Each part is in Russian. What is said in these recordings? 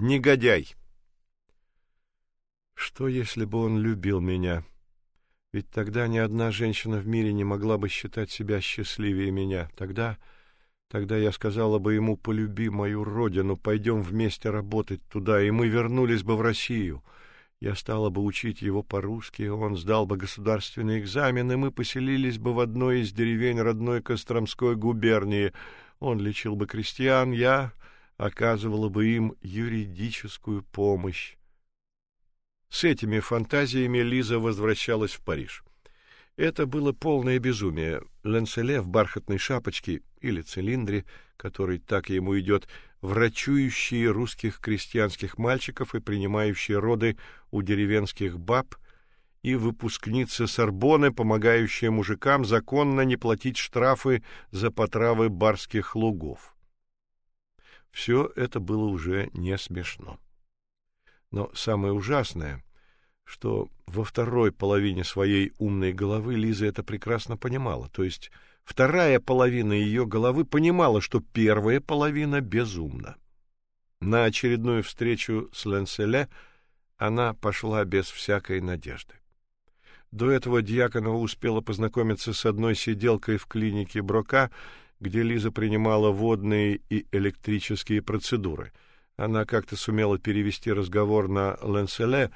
Негодяй. Что если бы он любил меня? Ведь тогда ни одна женщина в мире не могла бы считать себя счастливее меня. Тогда тогда я сказала бы ему: "Полюби мою родину, пойдем вместе работать туда", и мы вернулись бы в Россию. Я стала бы учить его по-русски, он сдал бы государственный экзамен, и мы поселились бы в одной из деревень родной Костромской губернии. Он лечил бы крестьян, я оказывала бы им юридическую помощь. С этими фантазиями Лиза возвращалась в Париж. Это было полное безумие. Ленселе в бархатной шапочке или цилиндре, который так ему идет, врачующий русских крестьянских мальчиков и принимающий роды у деревенских баб, и выпускница Сорбонны, помогающая мужикам законно не платить штрафы за потравы барских лугов. Все это было уже не смешно. Но самое ужасное, что во второй половине своей умной головы Лиза это прекрасно понимала, то есть вторая половина ее головы понимала, что первая половина безумна. На очередную встречу с Ленселе она пошла без всякой надежды. До этого Дьяконова успела познакомиться с одной сиделкой в клинике Брока, где Лиза принимала водные и электрические процедуры — она как-то сумела перевести разговор на Ленселе,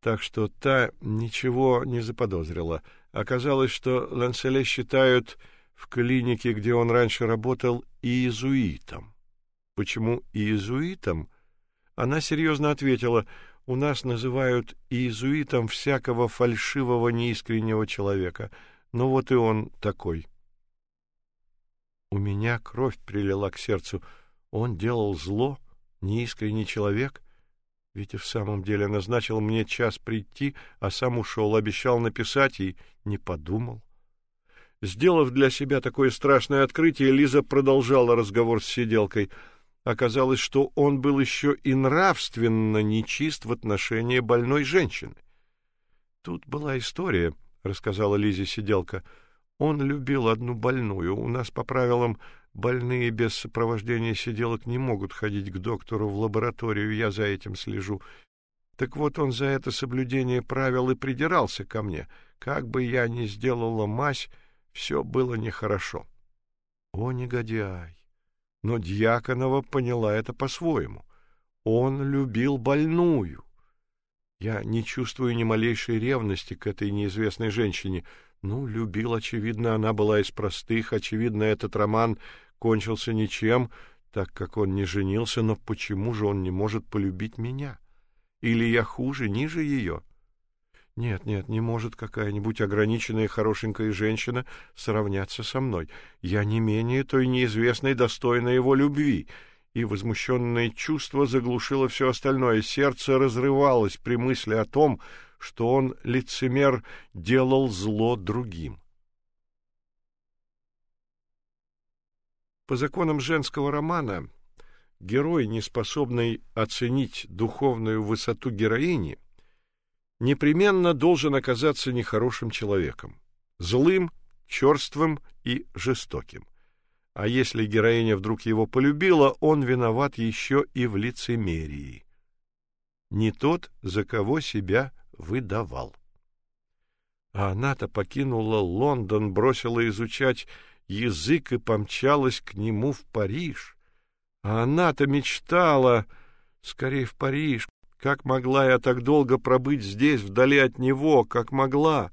так что та ничего не заподозрила. Оказалось, что Ленселе считают в клинике, где он раньше работал, иезуитом. Почему иезуитом? Она серьезно ответила: "У нас называют иезуитом всякого фальшивого, неискреннего человека. Ну вот и он такой". У меня кровь прилила к сердцу. Он делал зло, неискренний человек, ведь и в самом деле назначил мне час прийти, а сам ушел, обещал написать и не подумал. Сделав для себя такое страшное открытие, Лиза продолжала разговор с сиделкой. Оказалось, что он был еще и нравственно нечист в отношении больной женщины. Тут была история, рассказала Лизе сиделка. Он любил одну больную. У нас по правилам Больные без сопровождения сиделок не могут ходить к доктору в лабораторию, я за этим слежу. Так вот он за это соблюдение правил и придирался ко мне. Как бы я ни сделала мазь, все было нехорошо. О, негодяй! Но Дьяконова поняла это по-своему. Он любил больную. Я не чувствую ни малейшей ревности к этой неизвестной женщине. Ну, любил, очевидно, она была из простых, очевидно, этот роман кончился ничем, так как он не женился, но почему же он не может полюбить меня? Или я хуже, ниже ее? Нет, нет, не может какая-нибудь ограниченная хорошенькая женщина сравняться со мной. Я не менее той неизвестной, достойной его любви. И возмущенное чувство заглушило все остальное. Сердце разрывалось при мысли о том, что он, лицемер, делал зло другим. По законам женского романа герой, не способный оценить духовную высоту героини, непременно должен оказаться нехорошим человеком, злым, черствым и жестоким. А если героиня вдруг его полюбила, он виноват еще и в лицемерии. Не тот, за кого себя выдавал. А она-то покинула Лондон, бросила изучать язык и помчалась к нему в Париж. А она-то мечтала скорее в Париж. Как могла я так долго пробыть здесь, вдали от него, как могла?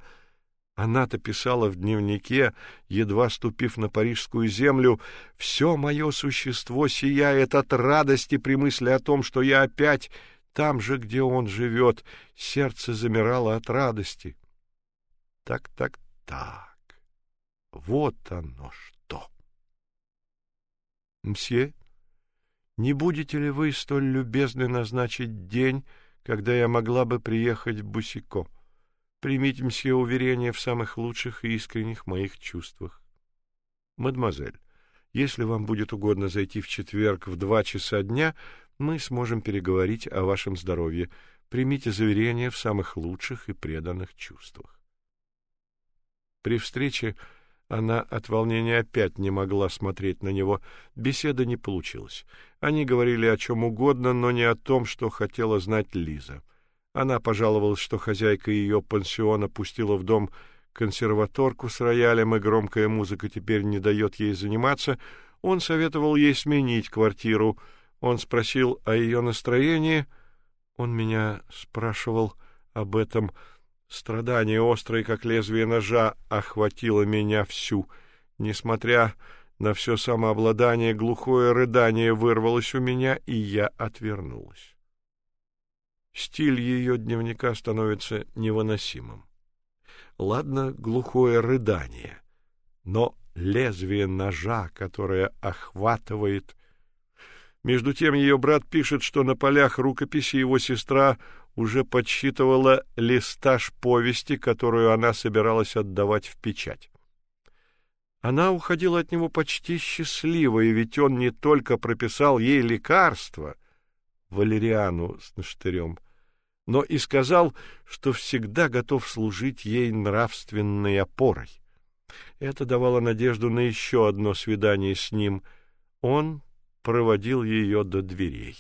Она-то писала в дневнике, едва ступив на парижскую землю, «Все мое существо сияет от радости при мысли о том, что я опять там же, где он живет. Сердце замирало от радости. Так, так, так. Вот оно что. Мсье, не будете ли вы столь любезны назначить день, когда я могла бы приехать в Бусико? Примите, мсье, уверение в самых лучших и искренних моих чувствах. Мадемуазель, если вам будет угодно зайти в четверг в два часа дня, мы сможем переговорить о вашем здоровье. Примите заверение в самых лучших и преданных чувствах. При встрече Она от волнения опять не могла смотреть на него. Беседа не получилась. Они говорили о чем угодно, но не о том, что хотела знать Лиза. Она пожаловалась, что хозяйка ее пансиона пустила в дом консерваторку с роялем, и громкая музыка теперь не дает ей заниматься. Он советовал ей сменить квартиру. Он спросил о ее настроении. Он меня спрашивал об этом. Страдание острое, как лезвие ножа, охватило меня всю. Несмотря на все самообладание, глухое рыдание вырвалось у меня, и я отвернулась. Стиль ее дневника становится невыносимым. Ладно, глухое рыдание, но лезвие ножа, которое охватывает между тем ее брат пишет, что на полях рукописи его сестра уже подсчитывала листаж повести, которую она собиралась отдавать в печать. Она уходила от него почти счастливой, ведь он не только прописал ей лекарство, валериану с наштырем, но и сказал, что всегда готов служить ей нравственной опорой. Это давало надежду на еще одно свидание с ним. Он проводил ее до дверей.